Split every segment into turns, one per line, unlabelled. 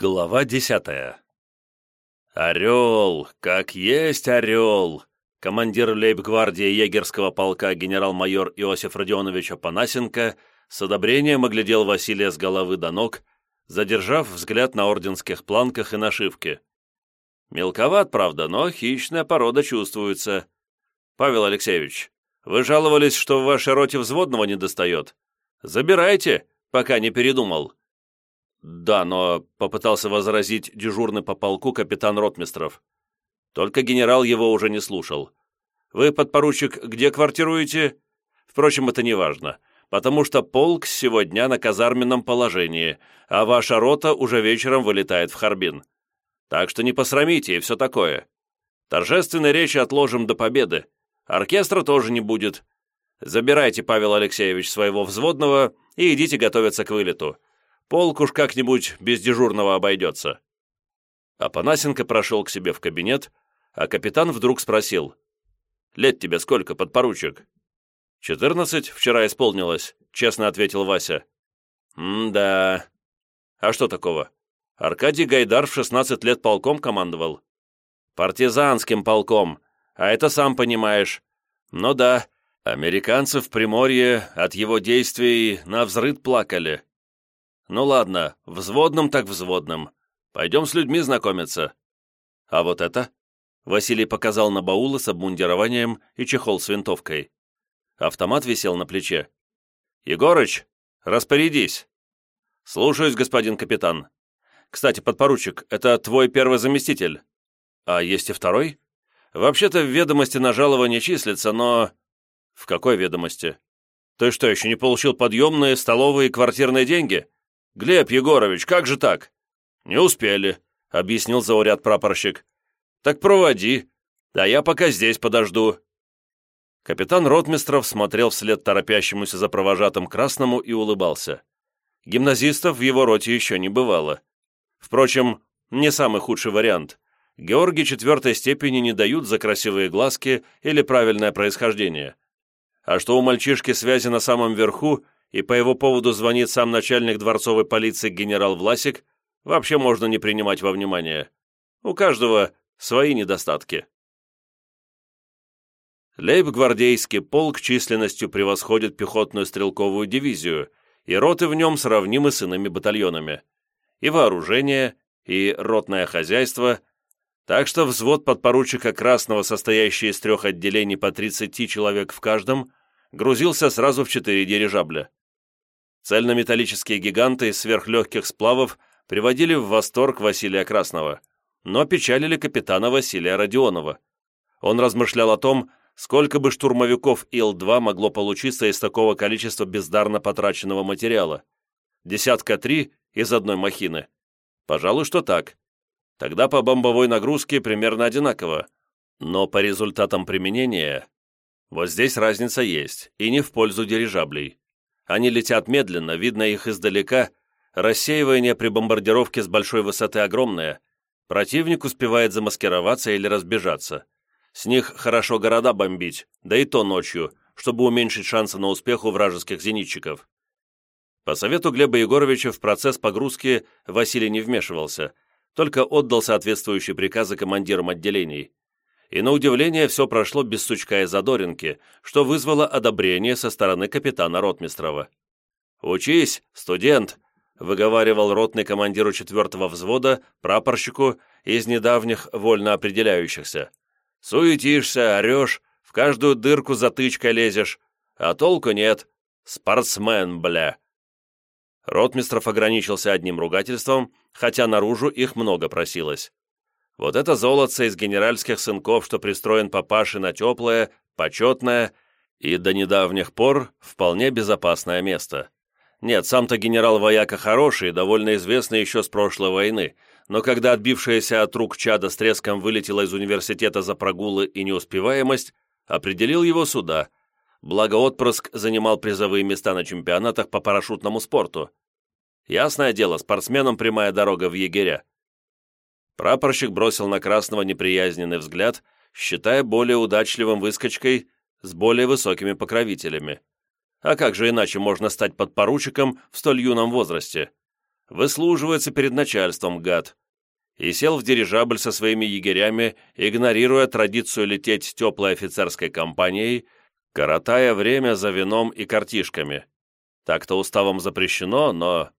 Глава десятая. «Орел! Как есть орел!» Командир лейб-гвардии егерского полка генерал-майор Иосиф Родионович Апанасенко с одобрением оглядел Василия с головы до ног, задержав взгляд на орденских планках и нашивке. Мелковат, правда, но хищная порода чувствуется. Павел Алексеевич, вы жаловались, что в вашей роте взводного не достает. Забирайте, пока не передумал. «Да, но...» — попытался возразить дежурный по полку капитан Ротмистров. Только генерал его уже не слушал. «Вы, подпоручик, где квартируете?» «Впрочем, это не важно, потому что полк сегодня на казарменном положении, а ваша рота уже вечером вылетает в Харбин. Так что не посрамите и все такое. Торжественной речи отложим до победы. Оркестра тоже не будет. Забирайте, Павел Алексеевич, своего взводного и идите готовиться к вылету. Полк уж как-нибудь без дежурного обойдется». Апанасенко прошел к себе в кабинет, а капитан вдруг спросил. «Лет тебе сколько, подпоручик?» «Четырнадцать вчера исполнилось», — честно ответил Вася. «М-да. А что такого? Аркадий Гайдар в шестнадцать лет полком командовал». «Партизанским полком, а это сам понимаешь. Ну да, американцы в Приморье от его действий на взрыд плакали. «Ну ладно, взводным так взводным. Пойдем с людьми знакомиться». «А вот это?» Василий показал на баулы с обмундированием и чехол с винтовкой. Автомат висел на плече. «Егорыч, распорядись!» «Слушаюсь, господин капитан. Кстати, подпоручик, это твой первый заместитель?» «А есть и второй?» «Вообще-то в ведомости на жалование числится, но...» «В какой ведомости?» «Ты что, еще не получил подъемные, столовые и квартирные деньги?» «Глеб Егорович, как же так?» «Не успели», — объяснил зауряд прапорщик. «Так проводи, а я пока здесь подожду». Капитан Ротмистров смотрел вслед торопящемуся за провожатым Красному и улыбался. Гимназистов в его роте еще не бывало. Впрочем, не самый худший вариант. Георгий четвертой степени не дают за красивые глазки или правильное происхождение. А что у мальчишки связи на самом верху, и по его поводу звонит сам начальник дворцовой полиции генерал Власик, вообще можно не принимать во внимание. У каждого свои недостатки. Лейб-гвардейский полк численностью превосходит пехотную стрелковую дивизию, и роты в нем сравнимы с иными батальонами. И вооружение, и ротное хозяйство, так что взвод подпоручика Красного, состоящий из трех отделений по 30 человек в каждом, грузился сразу в четыре дирижабля. Цельнометаллические гиганты из сверхлегких сплавов приводили в восторг Василия Красного, но печалили капитана Василия Родионова. Он размышлял о том, сколько бы штурмовиков Ил-2 могло получиться из такого количества бездарно потраченного материала. Десятка три из одной махины. Пожалуй, что так. Тогда по бомбовой нагрузке примерно одинаково. Но по результатам применения... Вот здесь разница есть, и не в пользу дирижаблей. Они летят медленно, видно их издалека. Рассеивание при бомбардировке с большой высоты огромное. Противник успевает замаскироваться или разбежаться. С них хорошо города бомбить, да и то ночью, чтобы уменьшить шансы на успех у вражеских зенитчиков. По совету Глеба Егоровича в процесс погрузки Василий не вмешивался, только отдал соответствующие приказы командирам отделений и на удивление все прошло без сучка и задоринки, что вызвало одобрение со стороны капитана Ротмистрова. «Учись, студент!» — выговаривал ротный командиру четвертого взвода, прапорщику из недавних вольно определяющихся. «Суетишься, орешь, в каждую дырку затычкой лезешь, а толку нет. Спортсмен, бля!» Ротмистров ограничился одним ругательством, хотя наружу их много просилось. Вот это золотце из генеральских сынков, что пристроен папаше на теплое, почетное и до недавних пор вполне безопасное место. Нет, сам-то генерал Вояка хороший, довольно известный еще с прошлой войны, но когда отбившаяся от рук чада с треском вылетела из университета за прогулы и неуспеваемость, определил его сюда. Благо отпрыск занимал призовые места на чемпионатах по парашютному спорту. Ясное дело, спортсменам прямая дорога в егеря. Прапорщик бросил на Красного неприязненный взгляд, считая более удачливым выскочкой с более высокими покровителями. А как же иначе можно стать подпоручиком в столь юном возрасте? Выслуживается перед начальством, гад. И сел в дирижабль со своими егерями, игнорируя традицию лететь теплой офицерской компанией, коротая время за вином и картишками. Так-то уставом запрещено, но...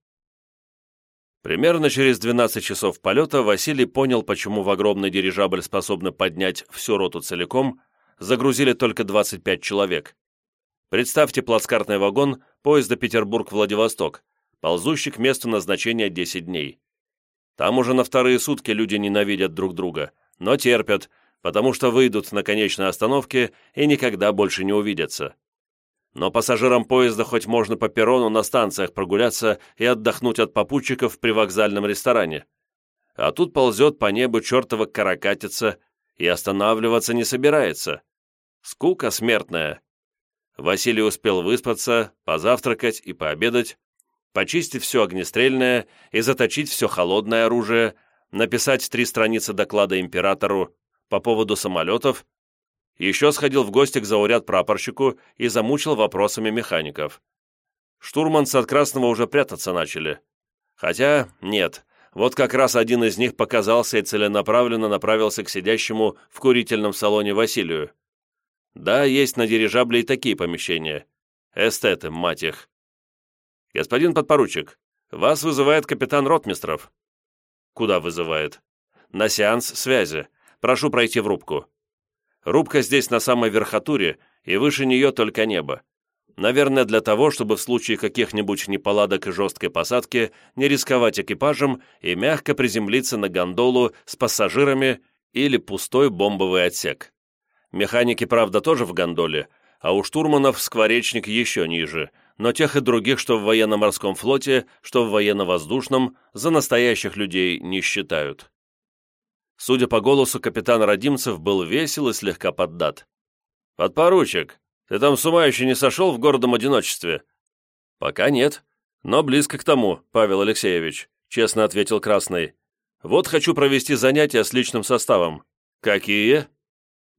Примерно через 12 часов полета Василий понял, почему в огромный дирижабль способны поднять всю роту целиком, загрузили только 25 человек. Представьте плацкартный вагон поезда Петербург-Владивосток, ползущий к месту назначения 10 дней. Там уже на вторые сутки люди ненавидят друг друга, но терпят, потому что выйдут на конечной остановке и никогда больше не увидятся. Но пассажирам поезда хоть можно по перрону на станциях прогуляться и отдохнуть от попутчиков при вокзальном ресторане. А тут ползет по небу чертова каракатица и останавливаться не собирается. Скука смертная. Василий успел выспаться, позавтракать и пообедать, почистить все огнестрельное и заточить все холодное оружие, написать три страницы доклада императору по поводу самолетов, еще сходил в гости к зауряд-прапорщику и замучил вопросами механиков. Штурманцы от Красного уже прятаться начали. Хотя, нет, вот как раз один из них показался и целенаправленно направился к сидящему в курительном салоне Василию. Да, есть на дирижабле и такие помещения. Эстеты, мать их. «Господин подпоручик, вас вызывает капитан Ротмистров». «Куда вызывает?» «На сеанс связи. Прошу пройти в рубку». Рубка здесь на самой верхотуре, и выше нее только небо. Наверное, для того, чтобы в случае каких-нибудь неполадок и жесткой посадки не рисковать экипажем и мягко приземлиться на гондолу с пассажирами или пустой бомбовый отсек. Механики, правда, тоже в гондоле, а у штурманов скворечник еще ниже – но тех и других, что в военно-морском флоте, что в военно-воздушном, за настоящих людей не считают. Судя по голосу, капитан Родимцев был весел и слегка поддат. «Подпоручик, ты там с ума еще не сошел в городом одиночестве?» «Пока нет, но близко к тому, Павел Алексеевич», честно ответил Красный. «Вот хочу провести занятия с личным составом». «Какие?»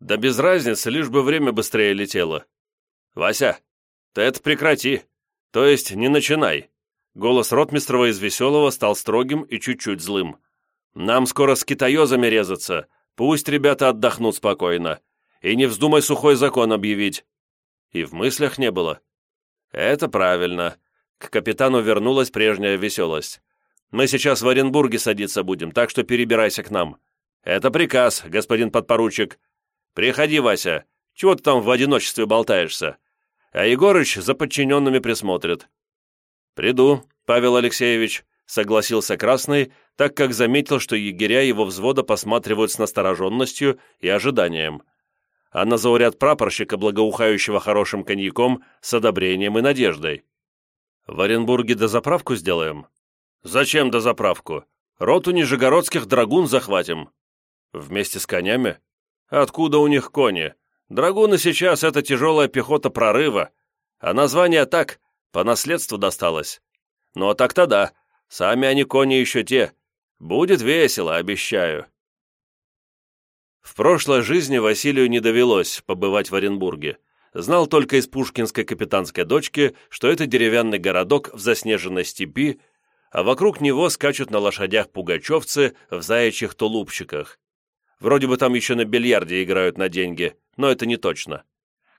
«Да без разницы, лишь бы время быстрее летело». «Вася, «Ты это прекрати! То есть не начинай!» Голос Ротмистрова из веселого стал строгим и чуть-чуть злым. «Нам скоро с китаёзами резаться. Пусть ребята отдохнут спокойно. И не вздумай сухой закон объявить». И в мыслях не было. «Это правильно». К капитану вернулась прежняя веселость. «Мы сейчас в Оренбурге садиться будем, так что перебирайся к нам. Это приказ, господин подпоручик. Приходи, Вася. Чего ты там в одиночестве болтаешься? а Егорыч за подчиненными присмотрит». «Приду, Павел Алексеевич», — согласился Красный, так как заметил, что егеря его взвода посматривают с настороженностью и ожиданием, а на зауряд прапорщика, благоухающего хорошим коньяком, с одобрением и надеждой. «В Оренбурге дозаправку сделаем?» «Зачем дозаправку? Роту нижегородских драгун захватим». «Вместе с конями? Откуда у них кони? Драгуны сейчас — это тяжелая пехота прорыва, а название так, по наследству досталось. Но так-то да, сами они кони еще те. Будет весело, обещаю. В прошлой жизни Василию не довелось побывать в Оренбурге. Знал только из пушкинской капитанской дочки, что это деревянный городок в заснеженной степи, а вокруг него скачут на лошадях пугачевцы в заячьих тулупчиках. Вроде бы там еще на бильярде играют на деньги, но это не точно.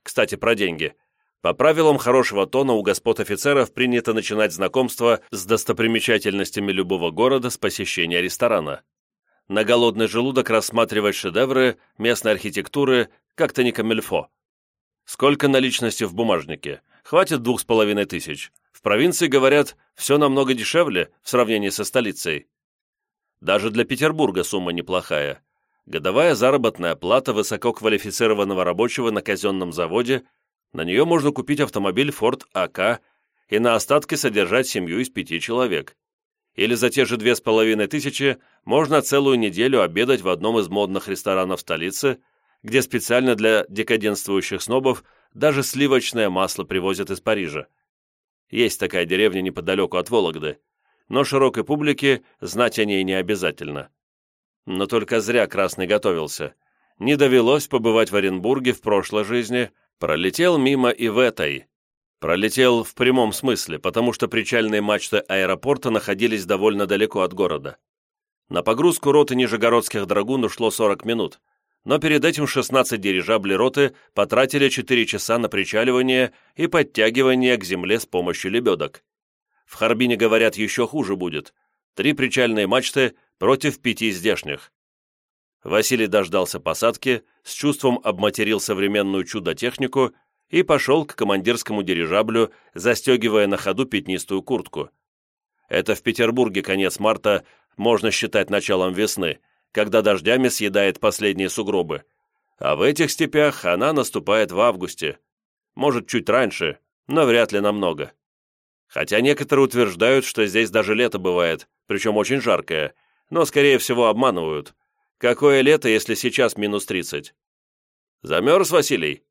Кстати, про деньги. По правилам хорошего тона у господ офицеров принято начинать знакомство с достопримечательностями любого города с посещения ресторана. На голодный желудок рассматривать шедевры местной архитектуры как-то не камельфо. Сколько наличности в бумажнике? Хватит двух с половиной тысяч. В провинции, говорят, все намного дешевле в сравнении со столицей. Даже для Петербурга сумма неплохая годовая заработная плата высококвалифицированного рабочего на казенном заводе, на нее можно купить автомобиль Ford АК и на остатки содержать семью из пяти человек. Или за те же две с половиной тысячи можно целую неделю обедать в одном из модных ресторанов столицы, где специально для декаденствующих снобов даже сливочное масло привозят из Парижа. Есть такая деревня неподалеку от Вологды, но широкой публике знать о ней не обязательно. Но только зря Красный готовился. Не довелось побывать в Оренбурге в прошлой жизни, пролетел мимо и в этой. Пролетел в прямом смысле, потому что причальные мачты аэропорта находились довольно далеко от города. На погрузку роты нижегородских драгун ушло 40 минут, но перед этим 16 дирижаблей роты потратили 4 часа на причаливание и подтягивание к земле с помощью лебедок. В Харбине, говорят, еще хуже будет. Три причальные мачты против пяти здешних. Василий дождался посадки, с чувством обматерил современную чудо-технику и пошел к командирскому дирижаблю, застегивая на ходу пятнистую куртку. Это в Петербурге конец марта можно считать началом весны, когда дождями съедает последние сугробы. А в этих степях она наступает в августе. Может, чуть раньше, но вряд ли намного. Хотя некоторые утверждают, что здесь даже лето бывает, причем очень жаркое, но, скорее всего, обманывают. Какое лето, если сейчас минус 30? Замерз, Василий?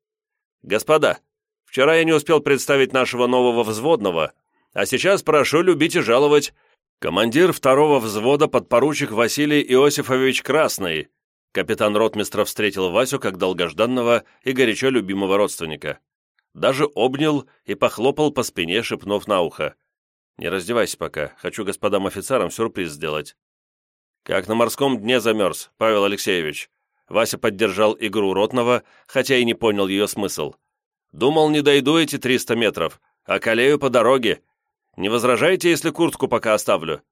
Господа, вчера я не успел представить нашего нового взводного, а сейчас прошу любить и жаловать. Командир второго взвода подпоручик Василий Иосифович Красный. Капитан ротмистра встретил Васю как долгожданного и горячо любимого родственника. Даже обнял и похлопал по спине, шепнув на ухо. «Не раздевайся пока, хочу господам офицерам сюрприз сделать». «Как на морском дне замерз, Павел Алексеевич». Вася поддержал игру Ротного, хотя и не понял ее смысл. «Думал, не дойду эти триста метров, а колею по дороге. Не возражаете, если куртку пока оставлю?»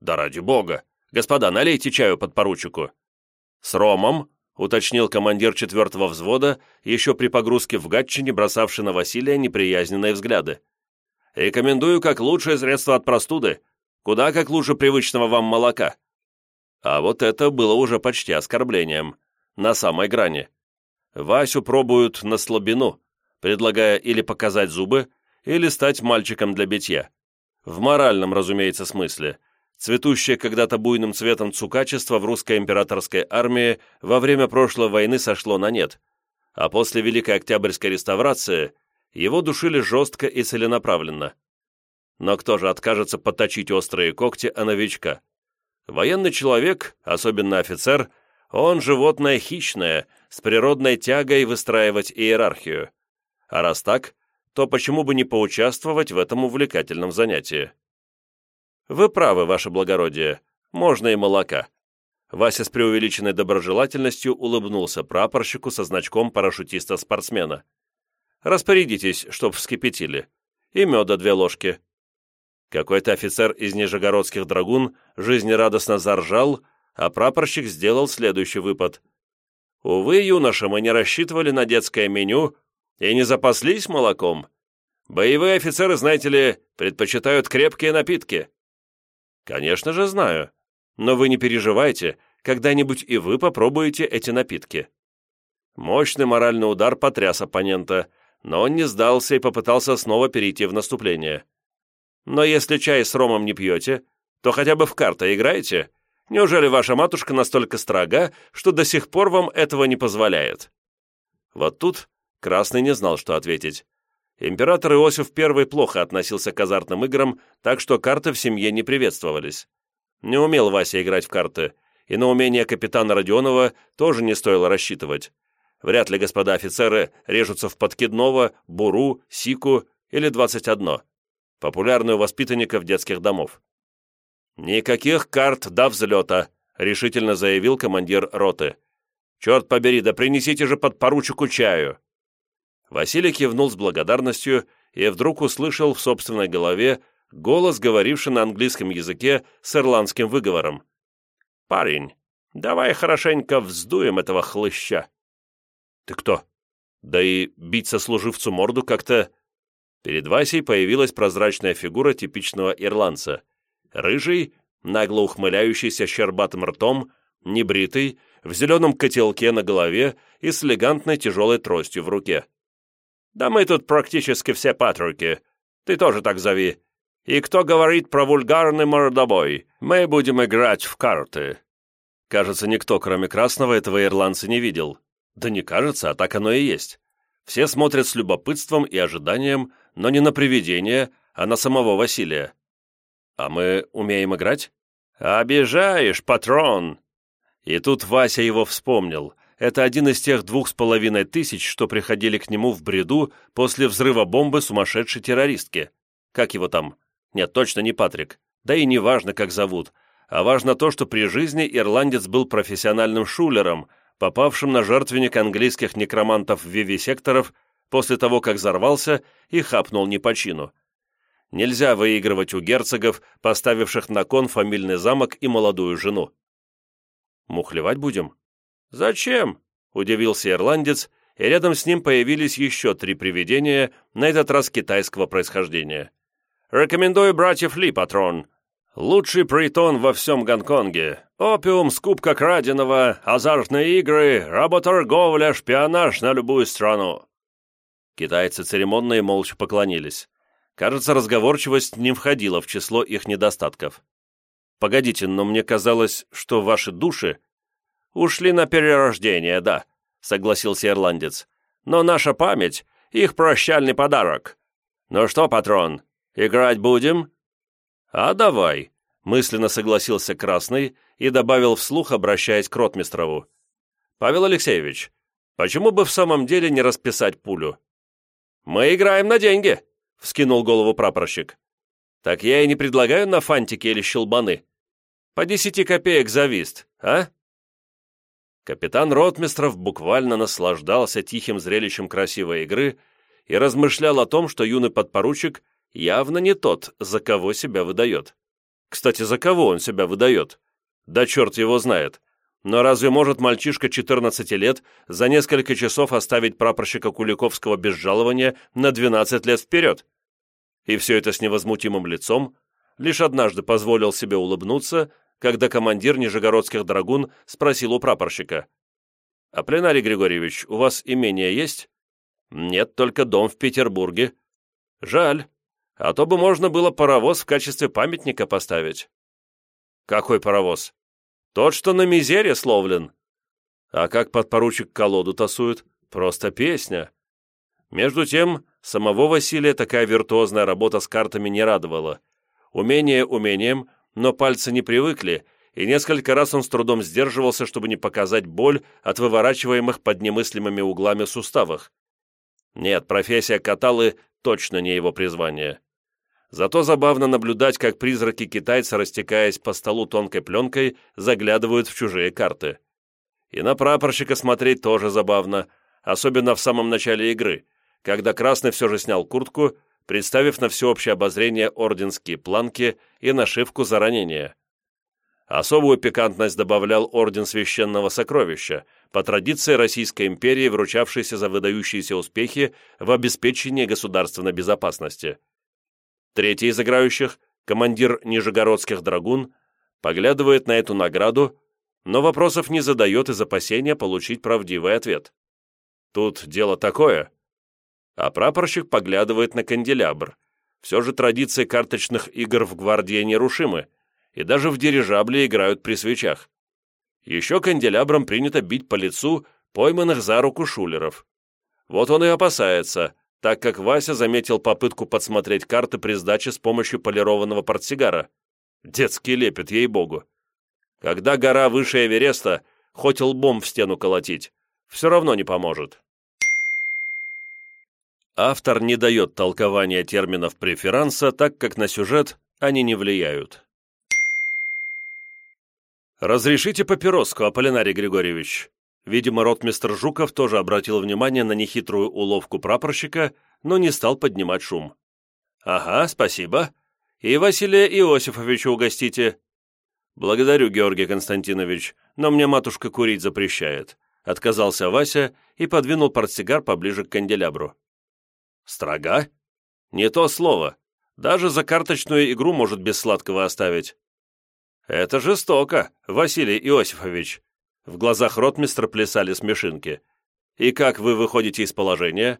«Да ради бога! Господа, налейте чаю под поручику». «С ромом?» — уточнил командир четвертого взвода, еще при погрузке в Гатчине, бросавший на Василия неприязненные взгляды. «Рекомендую как лучшее средство от простуды. Куда как лучше привычного вам молока». А вот это было уже почти оскорблением. На самой грани. Васю пробуют на слабину, предлагая или показать зубы, или стать мальчиком для битья. В моральном, разумеется, смысле. Цветущее когда-то буйным цветом цукачество в русской императорской армии во время прошлой войны сошло на нет, а после Великой Октябрьской реставрации его душили жестко и целенаправленно. Но кто же откажется поточить острые когти о новичка? Военный человек, особенно офицер, он животное хищное, с природной тягой выстраивать иерархию. А раз так, то почему бы не поучаствовать в этом увлекательном занятии? Вы правы, ваше благородие, можно и молока. Вася с преувеличенной доброжелательностью улыбнулся прапорщику со значком парашютиста-спортсмена. «Распорядитесь, чтоб вскипятили. И меда две ложки. Какой-то офицер из нижегородских драгун жизнерадостно заржал, а прапорщик сделал следующий выпад. «Увы, юноша, мы не рассчитывали на детское меню и не запаслись молоком. Боевые офицеры, знаете ли, предпочитают крепкие напитки». «Конечно же знаю. Но вы не переживайте, когда-нибудь и вы попробуете эти напитки». Мощный моральный удар потряс оппонента, но он не сдался и попытался снова перейти в наступление. Но если чай с ромом не пьете, то хотя бы в карты играете. Неужели ваша матушка настолько строга, что до сих пор вам этого не позволяет?» Вот тут Красный не знал, что ответить. Император Иосиф I плохо относился к азартным играм, так что карты в семье не приветствовались. Не умел Вася играть в карты, и на умение капитана Родионова тоже не стоило рассчитывать. Вряд ли господа офицеры режутся в подкидного, буру, сику или двадцать одно популярную воспитанников детских домов. «Никаких карт до взлета», — решительно заявил командир роты. «Черт побери, да принесите же подпоручику чаю!» Василий кивнул с благодарностью и вдруг услышал в собственной голове голос, говоривший на английском языке с ирландским выговором. «Парень, давай хорошенько вздуем этого хлыща». «Ты кто?» Да и бить сослуживцу морду как-то Перед Васей появилась прозрачная фигура типичного ирландца. Рыжий, нагло ухмыляющийся щербатым ртом, небритый, в зеленом котелке на голове и с элегантной тяжелой тростью в руке. «Да мы тут практически все патруки. Ты тоже так зови. И кто говорит про вульгарный мордобой? Мы будем играть в карты». Кажется, никто, кроме Красного, этого ирландца не видел. Да не кажется, а так оно и есть. Все смотрят с любопытством и ожиданием, но не на привидение, а на самого Василия. А мы умеем играть? Обижаешь, патрон! И тут Вася его вспомнил, это один из тех двух с половиной тысяч, что приходили к нему в бреду после взрыва бомбы сумасшедшей террористки. Как его там? Нет, точно не Патрик. Да и не важно, как зовут. А важно то, что при жизни ирландец был профессиональным шулером, попавшим на жертвенник английских некромантов-вивисекторов после того, как взорвался и хапнул не по чину. Нельзя выигрывать у герцогов, поставивших на кон фамильный замок и молодую жену. «Мухлевать будем?» «Зачем?» – удивился ирландец, и рядом с ним появились еще три привидения, на этот раз китайского происхождения. «Рекомендую братьев Ли, патрон. Лучший притон во всем Гонконге. Опиум, скупка краденого, азартные игры, работорговля, шпионаж на любую страну». Китайцы церемонно и молча поклонились. Кажется, разговорчивость не входила в число их недостатков. «Погодите, но мне казалось, что ваши души...» «Ушли на перерождение, да», — согласился ирландец. «Но наша память — их прощальный подарок. Ну что, патрон, играть будем?» «А давай», — мысленно согласился Красный и добавил вслух, обращаясь к Ротмистрову. «Павел Алексеевич, почему бы в самом деле не расписать пулю?» «Мы играем на деньги», — вскинул голову прапорщик. «Так я и не предлагаю на фантики или щелбаны. По десяти копеек за вист, а?» Капитан Ротмистров буквально наслаждался тихим зрелищем красивой игры и размышлял о том, что юный подпоручик явно не тот, за кого себя выдает. Кстати, за кого он себя выдает? Да черт его знает. Но разве может мальчишка 14 лет за несколько часов оставить прапорщика Куликовского без жалования на 12 лет вперед? И все это с невозмутимым лицом, лишь однажды позволил себе улыбнуться, когда командир Нижегородских драгун спросил у прапорщика. «А Пленарий Григорьевич, у вас имение есть?» «Нет, только дом в Петербурге». «Жаль, а то бы можно было паровоз в качестве памятника поставить». «Какой паровоз?» Тот, что на мизере словлен. А как подпоручик колоду тасует? Просто песня. Между тем, самого Василия такая виртуозная работа с картами не радовала. Умение умением, но пальцы не привыкли, и несколько раз он с трудом сдерживался, чтобы не показать боль от выворачиваемых под немыслимыми углами суставах. Нет, профессия каталы точно не его призвание. Зато забавно наблюдать, как призраки китайца, растекаясь по столу тонкой пленкой, заглядывают в чужие карты. И на прапорщика смотреть тоже забавно, особенно в самом начале игры, когда Красный все же снял куртку, представив на всеобщее обозрение орденские планки и нашивку за ранение. Особую пикантность добавлял Орден Священного Сокровища, по традиции Российской империи, вручавшийся за выдающиеся успехи в обеспечении государственной безопасности. Третий из играющих, командир Нижегородских драгун, поглядывает на эту награду, но вопросов не задает из опасения получить правдивый ответ. Тут дело такое. А прапорщик поглядывает на канделябр. Все же традиции карточных игр в гвардии нерушимы, и даже в дирижабле играют при свечах. Еще канделябром принято бить по лицу пойманных за руку шулеров. Вот он и опасается, так как Вася заметил попытку подсмотреть карты при сдаче с помощью полированного портсигара. Детский лепет, ей-богу. Когда гора выше Эвереста, хоть лбом в стену колотить, все равно не поможет. Автор не дает толкования терминов преферанса, так как на сюжет они не влияют. «Разрешите папироску, Аполлинарий Григорьевич?» Видимо, ротмистр Жуков тоже обратил внимание на нехитрую уловку прапорщика, но не стал поднимать шум. «Ага, спасибо. И Василия Иосифовича угостите». «Благодарю, Георгий Константинович, но мне матушка курить запрещает», отказался Вася и подвинул портсигар поближе к канделябру. «Строга? Не то слово. Даже за карточную игру может без сладкого оставить». «Это жестоко, Василий Иосифович», в глазах ротмистра плясали смешинки. «И как вы выходите из положения?»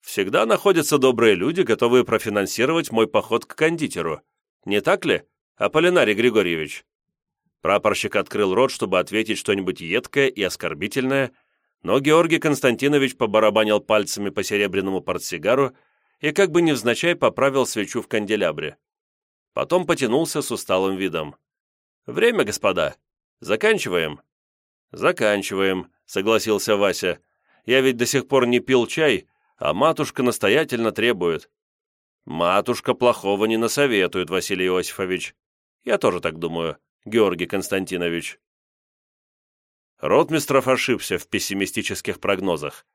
«Всегда находятся добрые люди, готовые профинансировать мой поход к кондитеру. Не так ли, Аполлинарий Григорьевич?» Прапорщик открыл рот, чтобы ответить что-нибудь едкое и оскорбительное, но Георгий Константинович побарабанил пальцами по серебряному портсигару и как бы невзначай поправил свечу в канделябре. Потом потянулся с усталым видом. «Время, господа. Заканчиваем». «Заканчиваем», — согласился Вася. «Я ведь до сих пор не пил чай, а матушка настоятельно требует». «Матушка плохого не насоветует, Василий Иосифович. Я тоже так думаю, Георгий Константинович». Ротмистров ошибся в пессимистических прогнозах.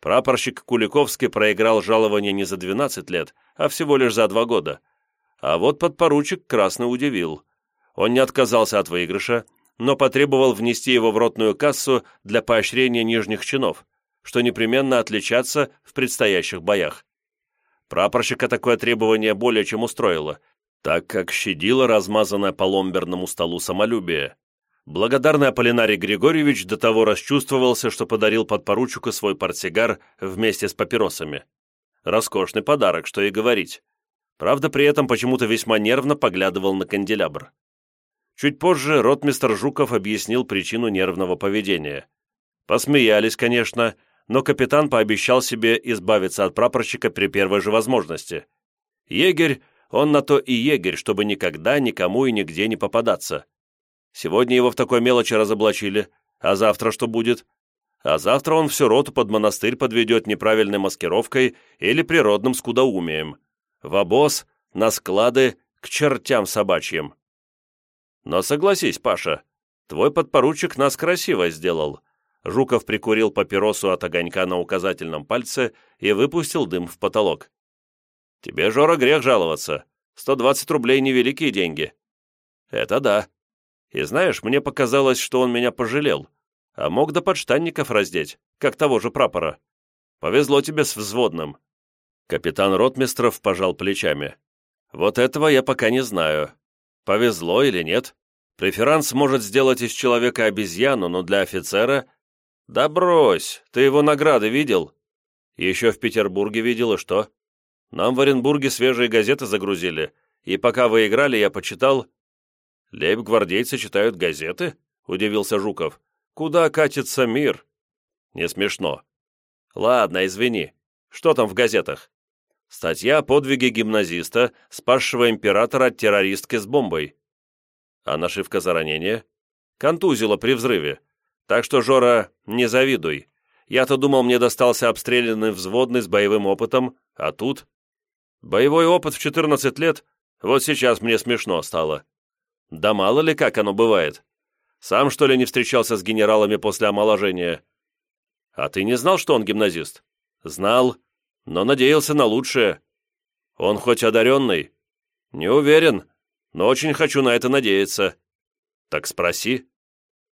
Прапорщик Куликовский проиграл жалование не за 12 лет, а всего лишь за два года. А вот подпоручик красно удивил. Он не отказался от выигрыша, но потребовал внести его в ротную кассу для поощрения нижних чинов, что непременно отличаться в предстоящих боях. Прапорщика такое требование более чем устроило, так как щадило размазанное по ломберному столу самолюбие. Благодарный Аполлинарий Григорьевич до того расчувствовался, что подарил подпоручику свой портсигар вместе с папиросами. Роскошный подарок, что и говорить. Правда, при этом почему-то весьма нервно поглядывал на канделябр. Чуть позже ротмистр Жуков объяснил причину нервного поведения. Посмеялись, конечно, но капитан пообещал себе избавиться от прапорщика при первой же возможности. Егерь, он на то и егерь, чтобы никогда никому и нигде не попадаться. Сегодня его в такой мелочи разоблачили, а завтра что будет? А завтра он всю роту под монастырь подведет неправильной маскировкой или природным скудоумием. В обоз, на склады, к чертям собачьим. Но согласись, Паша, твой подпоручик нас красиво сделал. Жуков прикурил папиросу от огонька на указательном пальце и выпустил дым в потолок. Тебе, Жора, грех жаловаться. 120 рублей — невеликие деньги. Это да, и знаешь, мне показалось, что он меня пожалел, а мог до подштанников раздеть, как того же прапора. Повезло тебе с взводным». Капитан Ротмистров пожал плечами. «Вот этого я пока не знаю. Повезло или нет? Преферанс может сделать из человека обезьяну, но для офицера... Да брось, ты его награды видел? Еще в Петербурге видел, и что? Нам в Оренбурге свежие газеты загрузили, и пока вы играли, я почитал, «Лейб-гвардейцы читают газеты?» — удивился Жуков. «Куда катится мир?» «Не смешно». «Ладно, извини. Что там в газетах?» «Статья о подвиге гимназиста, спасшего императора от террористки с бомбой». «А нашивка за ранение?» «Контузило при взрыве. Так что, Жора, не завидуй. Я-то думал, мне достался обстрелянный взводный с боевым опытом, а тут...» «Боевой опыт в 14 лет? Вот сейчас мне смешно стало». Да мало ли как оно бывает. Сам, что ли, не встречался с генералами после омоложения? А ты не знал, что он гимназист? Знал, но надеялся на лучшее. Он хоть одаренный? Не уверен, но очень хочу на это надеяться. Так спроси.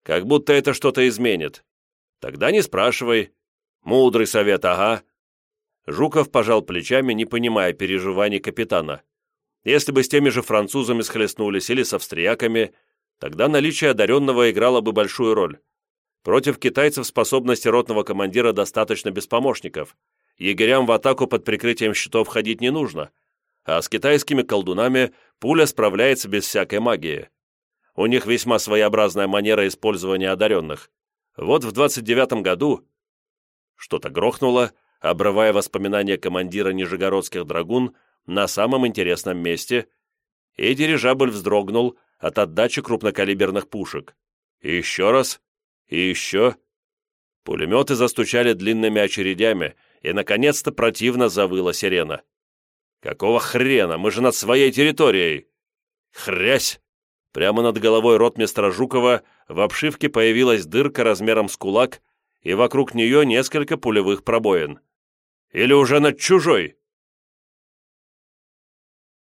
Как будто это что-то изменит. Тогда не спрашивай. Мудрый совет, ага. Жуков пожал плечами, не понимая переживаний капитана. Если бы с теми же французами схлестнулись или с австрияками, тогда наличие одаренного играло бы большую роль. Против китайцев способности ротного командира достаточно без помощников. Егерям в атаку под прикрытием щитов ходить не нужно. А с китайскими колдунами пуля справляется без всякой магии. У них весьма своеобразная манера использования одаренных. Вот в 29 году что-то грохнуло, обрывая воспоминания командира нижегородских драгун на самом интересном месте, и дирижабль вздрогнул от отдачи крупнокалиберных пушек. И еще раз, и еще. Пулеметы застучали длинными очередями, и, наконец-то, противно завыла сирена. «Какого хрена? Мы же над своей территорией!» «Хрясь!» Прямо над головой ротмистра Жукова в обшивке появилась дырка размером с кулак, и вокруг нее несколько пулевых пробоин. «Или уже над чужой?»